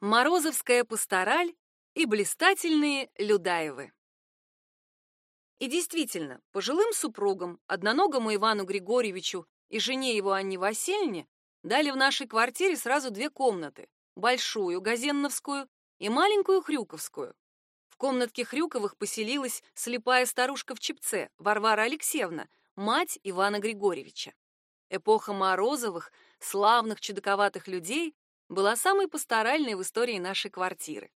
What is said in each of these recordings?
Морозовская пастораль и блистательные Людаевы. И действительно, пожилым супругам, одноногому Ивану Григорьевичу и жене его Анне Васильевне, дали в нашей квартире сразу две комнаты: большую Газенновскую и маленькую Хрюковскую. В комнатке Хрюковых поселилась слепая старушка в чепце Варвара Алексеевна, мать Ивана Григорьевича. Эпоха Морозовых, славных чудаковатых людей была самой пасторальной в истории нашей квартиры.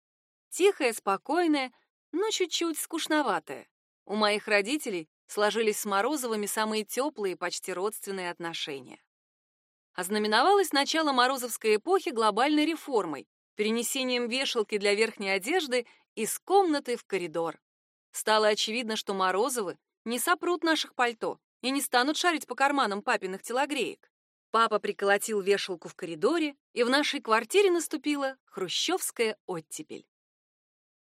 Тихая, спокойная, но чуть-чуть скучноватая. У моих родителей сложились с Морозовыми самые теплые, почти родственные отношения. Ознаменовалось начало Морозовской эпохи глобальной реформой, перенесением вешалки для верхней одежды из комнаты в коридор. Стало очевидно, что Морозовы не сопрут наших пальто и не станут шарить по карманам папиных телогреек. Папа приколотил вешалку в коридоре, и в нашей квартире наступила хрущевская оттепель.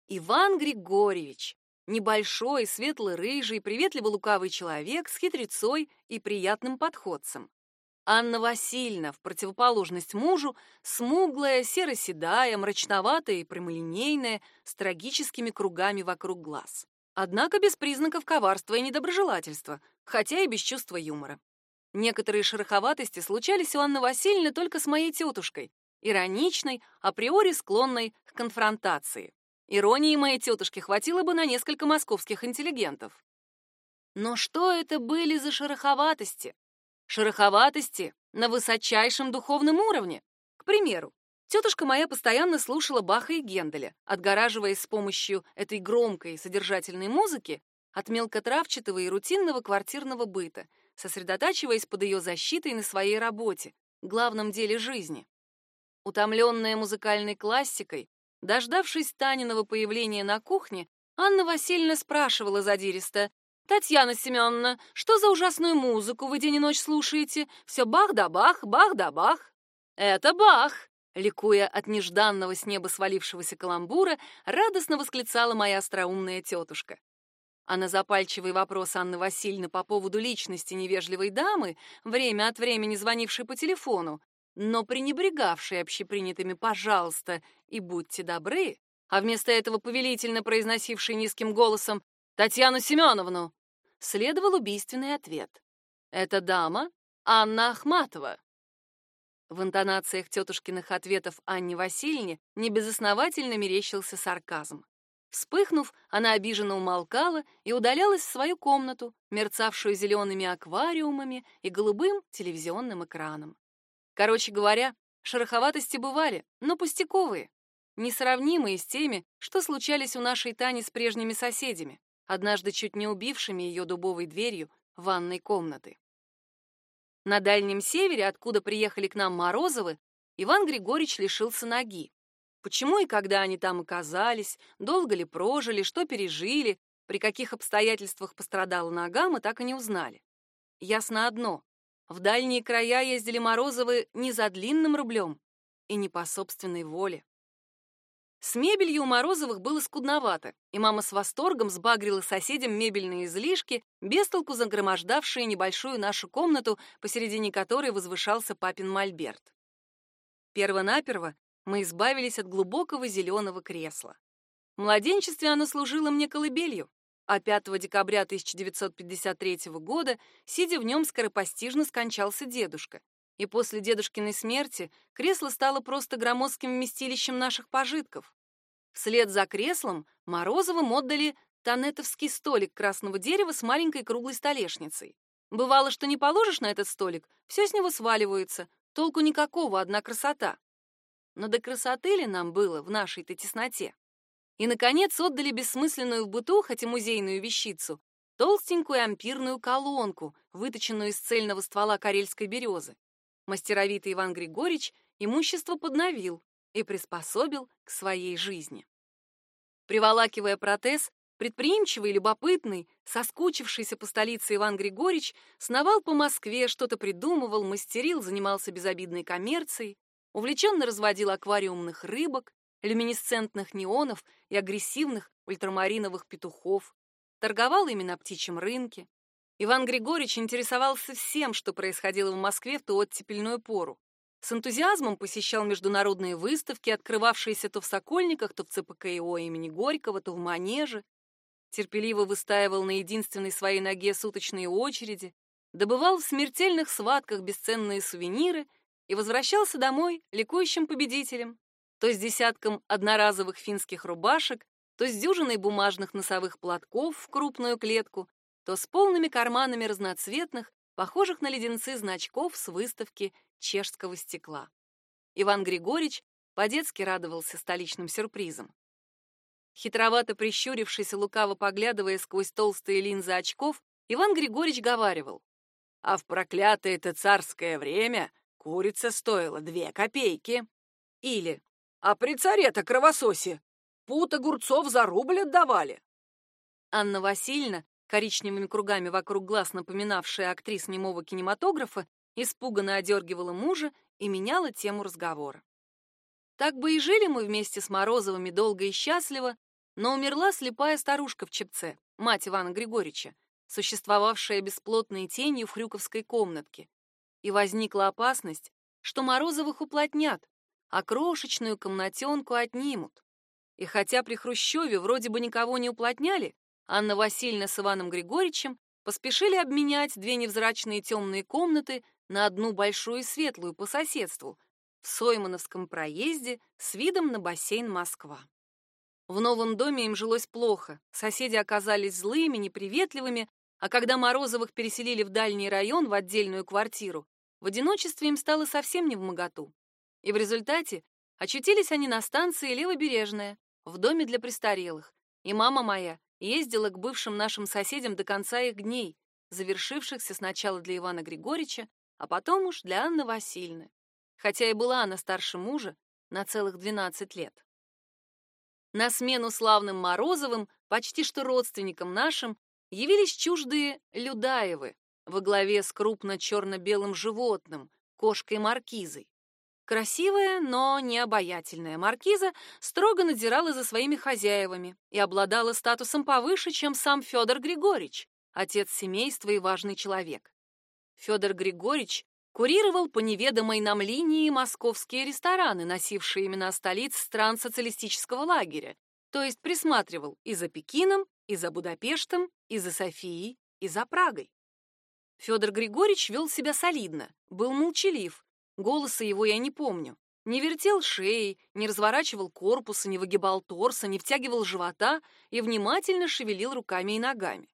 Иван Григорьевич, небольшой, светло-рыжий, приветливо-лукавый человек с хитрецой и приятным подходцем. Анна Васильевна, в противоположность мужу, смуглая, серо-седая, мрачноватая и прямолинейная, с трагическими кругами вокруг глаз. Однако без признаков коварства и недоброжелательства, хотя и без чувства юмора. Некоторые шероховатости случались у Анны Васильевны только с моей тетушкой, ироничной, априори склонной к конфронтации. Иронии моей тетушки хватило бы на несколько московских интеллигентов. Но что это были за шероховатости? Шероховатости на высочайшем духовном уровне. К примеру, тетушка моя постоянно слушала Баха и Генделя, отгораживаясь с помощью этой громкой содержательной музыки от мелкотравчатого и рутинного квартирного быта, сосредотачиваясь под ее защитой на своей работе, главном деле жизни. Утомленная музыкальной классикой, дождавшись Таниного появления на кухне, Анна Васильевна спрашивала задиристо, «Татьяна Семеновна, что за ужасную музыку вы день и ночь слушаете? Все бах да бах, бах да бах». «Это бах!» Ликуя от нежданного с неба свалившегося каламбура, радостно восклицала моя остроумная тетушка. А на запальчивый вопрос Анны Васильевны по поводу личности невежливой дамы, время от времени звонившей по телефону, но пренебрегавшей общепринятыми «пожалуйста» и «будьте добры», а вместо этого повелительно произносившей низким голосом «Татьяну Семеновну», следовал убийственный ответ. «Это дама Анна Ахматова». В интонациях тетушкиных ответов Анне Васильевне небезосновательно мерещился сарказм. Вспыхнув, она обиженно умолкала и удалялась в свою комнату, мерцавшую зелеными аквариумами и голубым телевизионным экраном. Короче говоря, шероховатости бывали, но пустяковые, несравнимые с теми, что случались у нашей Тани с прежними соседями, однажды чуть не убившими ее дубовой дверью ванной комнаты. На Дальнем Севере, откуда приехали к нам Морозовы, Иван Григорьевич лишился ноги. Почему и когда они там оказались, долго ли прожили, что пережили, при каких обстоятельствах пострадала нога, мы так и не узнали. Ясно одно: в дальние края ездили Морозовы не за длинным рублем и не по собственной воле. С мебелью у Морозовых было скудновато, и мама с восторгом сбагрила соседям мебельные излишки, бестолку загромождавшие небольшую нашу комнату, посередине которой возвышался папин мольберт. Первонаперво мы избавились от глубокого зеленого кресла. В младенчестве оно служило мне колыбелью, а 5 декабря 1953 года, сидя в нем, скоропостижно скончался дедушка. И после дедушкиной смерти кресло стало просто громоздким вместилищем наших пожитков. Вслед за креслом Морозовым отдали тонетовский столик красного дерева с маленькой круглой столешницей. Бывало, что не положишь на этот столик, все с него сваливается, толку никакого, одна красота но до красоты ли нам было в нашей-то тесноте? И, наконец, отдали бессмысленную в быту, хоть и музейную вещицу, толстенькую ампирную колонку, выточенную из цельного ствола карельской березы. Мастеровитый Иван Григорьевич имущество подновил и приспособил к своей жизни. Приволакивая протез, предприимчивый, любопытный, соскучившийся по столице Иван Григорьевич сновал по Москве, что-то придумывал, мастерил, занимался безобидной коммерцией увлеченно разводил аквариумных рыбок, люминесцентных неонов и агрессивных ультрамариновых петухов, торговал ими на птичьем рынке. Иван Григорьевич интересовался всем, что происходило в Москве в ту оттепельную пору. с энтузиазмом посещал международные выставки, открывавшиеся то в Сокольниках, то в ЦПКИО имени Горького, то в Манеже. Терпеливо выстаивал на единственной своей ноге суточные очереди, добывал в смертельных схватках бесценные сувениры и возвращался домой ликующим победителем, то с десятком одноразовых финских рубашек, то с дюжиной бумажных носовых платков в крупную клетку, то с полными карманами разноцветных, похожих на леденцы значков с выставки чешского стекла. Иван Григорьевич по-детски радовался столичным сюрпризам. Хитровато прищурившись и лукаво поглядывая сквозь толстые линзы очков, Иван Григорьевич говаривал: "А в проклятое это царское время курица стоила две копейки". Или: "А при царе-то кровососе пут огурцов за рубль отдавали". Анна Васильевна, коричневыми кругами вокруг глаз напоминавшая актрис немого кинематографа, испуганно одергивала мужа и меняла тему разговора. Так бы и жили мы вместе с Морозовыми долго и счастливо, но умерла слепая старушка в Чепце, мать Ивана Григорьевича, существовавшая бесплотной тенью в хрюковской комнатке. И возникла опасность, что Морозовых уплотнят, а крошечную комнатенку отнимут. И хотя при Хрущеве вроде бы никого не уплотняли, Анна Васильевна с Иваном Григорьевичем поспешили обменять две невзрачные темные комнаты на одну большую и светлую по соседству в Соймановском проезде с видом на бассейн Москва. В новом доме им жилось плохо, соседи оказались злыми, неприветливыми, а когда Морозовых переселили в дальний район в отдельную квартиру, в одиночестве им стало совсем не в моготу. И в результате очутились они на станции Левобережная, в доме для престарелых. И мама моя ездила к бывшим нашим соседям до конца их дней, завершившихся сначала для Ивана Григорьевича, а потом уж для Анны Васильевны, хотя и была она старше мужа на целых 12 лет. На смену славным Морозовым, почти что родственникам нашим, явились чуждые Людаевы во главе с крупно черно-белым животным, кошкой-маркизой. Красивая, но не обаятельная маркиза строго надзирала за своими хозяевами и обладала статусом повыше, чем сам Федор Григорьевич, отец семейства и важный человек. Федор Григорьевич курировал по неведомой нам линии московские рестораны, носившие имена столиц стран социалистического лагеря, то есть присматривал и за Пекином, и за Будапештом, и за Софией, и за Прагой. Федор Григорьевич вел себя солидно, был молчалив, голоса его я не помню, не вертел шеей, не разворачивал корпуса, не выгибал торса, не втягивал живота и внимательно шевелил руками и ногами.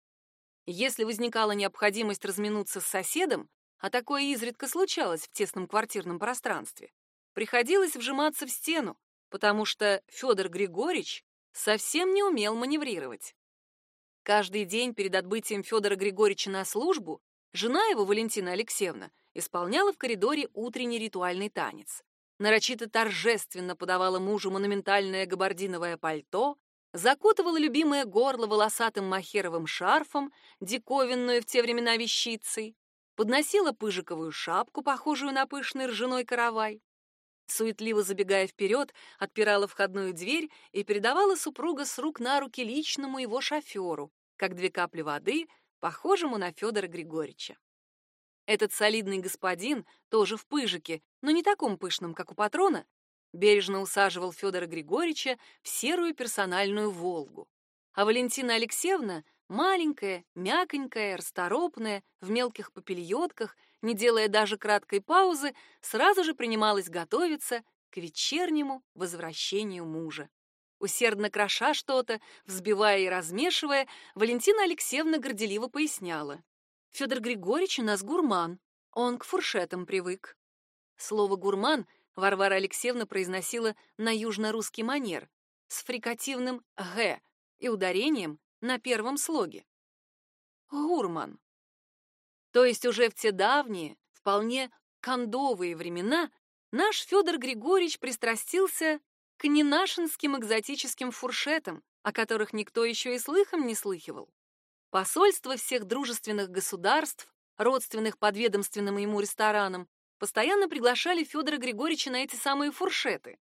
Если возникала необходимость разминуться с соседом, а такое изредка случалось в тесном квартирном пространстве, приходилось вжиматься в стену, потому что Федор Григорьевич совсем не умел маневрировать. Каждый день перед отбытием Федора Григорьевича на службу жена его, Валентина Алексеевна, исполняла в коридоре утренний ритуальный танец. Нарочито торжественно подавала мужу монументальное габардиновое пальто, закутывала любимое горло волосатым махеровым шарфом, диковинную в те времена вещицей, подносила пыжиковую шапку, похожую на пышный ржаной каравай, суетливо забегая вперед, отпирала входную дверь и передавала супруга с рук на руки личному его шоферу, как две капли воды, похожему на Федора Григорьевича. Этот солидный господин, тоже в пыжике, но не таком пышном, как у патрона, бережно усаживал Федора Григорьевича в серую персональную Волгу. А Валентина Алексеевна, маленькая, мяконькая, расторопная, в мелких попельотках, не делая даже краткой паузы, сразу же принималась готовиться к вечернему возвращению мужа. Усердно кроша что-то, взбивая и размешивая, Валентина Алексеевна горделиво поясняла: Федор Григорьевич у нас гурман, он к фуршетам привык. Слово гурман Варвара Алексеевна произносила на южно-русский манер с фрикативным «г» и ударением на первом слоге. Гурман. То есть уже в те давние, вполне кондовые времена наш Федор Григорьевич пристрастился к ненашинским экзотическим фуршетам, о которых никто еще и слыхом не слыхивал. Посольства всех дружественных государств, родственных подведомственным ему ресторанам, постоянно приглашали Федора Григорьевича на эти самые фуршеты.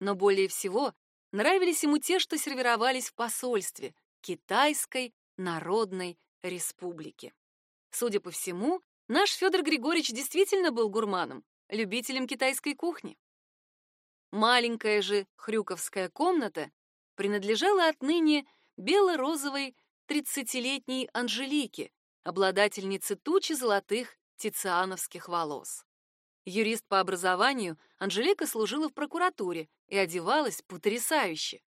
Но более всего нравились ему те, что сервировались в посольстве Китайской Народной Республики. Судя по всему, наш Федор Григорьевич действительно был гурманом, любителям китайской кухни. Маленькая же хрюковская комната принадлежала отныне бело-розовой тридцатилетней Анжелике, обладательнице тучи золотых тициановских волос. Юрист по образованию, Анжелика служила в прокуратуре и одевалась потрясающе.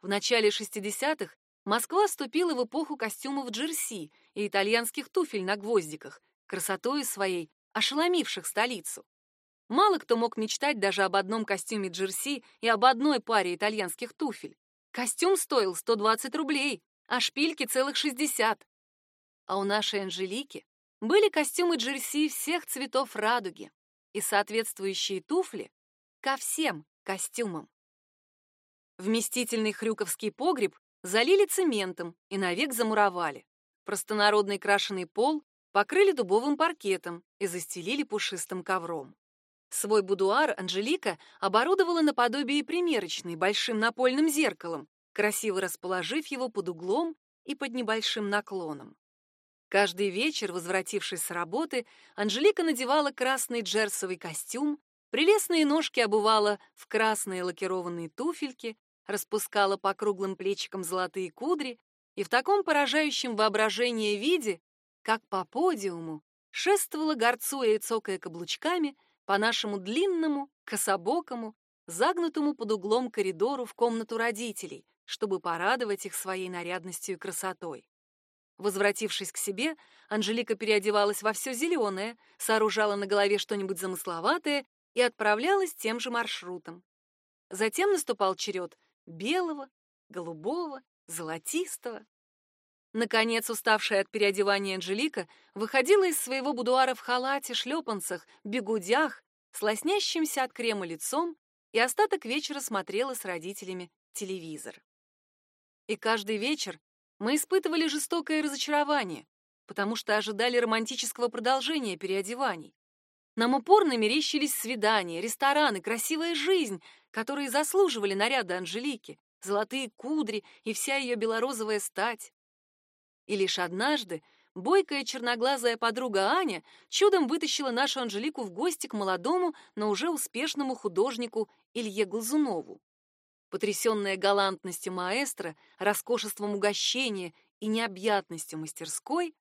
В начале 60-х Москва вступила в эпоху костюмов джерси и итальянских туфель на гвоздиках, красотой своей ошеломивших столицу. Мало кто мог мечтать даже об одном костюме джерси и об одной паре итальянских туфель. Костюм стоил 120 рублей, а шпильки целых 60. А у нашей Анжелики были костюмы джерси всех цветов радуги и соответствующие туфли ко всем костюмам. Вместительный хрюковский погреб залили цементом и навек замуровали. Простонародный крашеный пол покрыли дубовым паркетом и застелили пушистым ковром. Свой будуар Анжелика оборудовала наподобие примерочной большим напольным зеркалом, красиво расположив его под углом и под небольшим наклоном. Каждый вечер, возвратившись с работы, Анжелика надевала красный джерсовый костюм, прелестные ножки обувала в красные лакированные туфельки, распускала по круглым плечикам золотые кудри и в таком поражающем воображение виде, как по подиуму, шествовала горцуя и цокая каблучками по нашему длинному, кособокому, загнутому под углом коридору в комнату родителей, чтобы порадовать их своей нарядностью и красотой. Возвратившись к себе, Анжелика переодевалась во все зеленое, сооружала на голове что-нибудь замысловатое и отправлялась тем же маршрутом. Затем наступал черед белого, голубого, золотистого. Наконец, уставшая от переодевания Анжелика выходила из своего будуара в халате, шлепанцах, бегудях, с лоснящимся от крема лицом и остаток вечера смотрела с родителями телевизор. И каждый вечер мы испытывали жестокое разочарование, потому что ожидали романтического продолжения переодеваний. Нам упорно мерещились свидания, рестораны, красивая жизнь, которые заслуживали наряда Анжелики, золотые кудри и вся ее белорозовая стать. И лишь однажды бойкая черноглазая подруга Аня чудом вытащила нашу Анжелику в гости к молодому, но уже успешному художнику Илье Глазунову. Потрясенная галантностью маэстро, роскошеством угощения и необъятностью мастерской,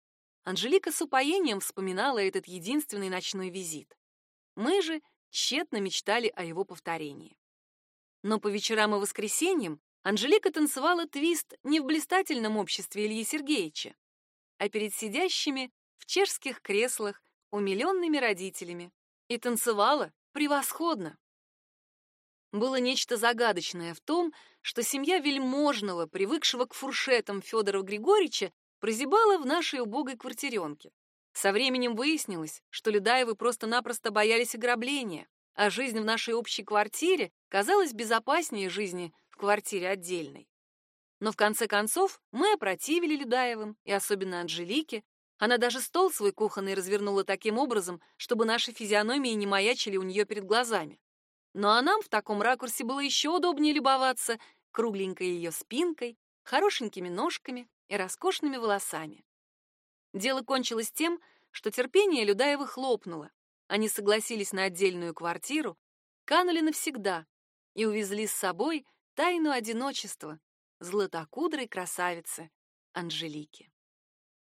Анжелика с упоением вспоминала этот единственный ночной визит. Мы же тщетно мечтали о его повторении. Но по вечерам и воскресеньям Анжелика танцевала твист не в блистательном обществе Ильи Сергеевича, а перед сидящими в чешских креслах умиленными родителями. И танцевала превосходно. Было нечто загадочное в том, что семья вельможного, привыкшего к фуршетам Федора Григорьевича, прозябала в нашей убогой квартиренке. Со временем выяснилось, что Людаевы просто-напросто боялись ограбления, а жизнь в нашей общей квартире казалась безопаснее жизни квартире отдельной. Но в конце концов мы опротивили Людаевым, и особенно Анжелике. Она даже стол свой кухонный развернула таким образом, чтобы наши физиономии не маячили у нее перед глазами. Ну а нам в таком ракурсе было еще удобнее любоваться кругленькой ее спинкой, хорошенькими ножками и роскошными волосами. Дело кончилось тем, что терпение Людаева хлопнуло. Они согласились на отдельную квартиру, канули навсегда и увезли с собой тайну одиночества златокудрой красавицы Анжелики.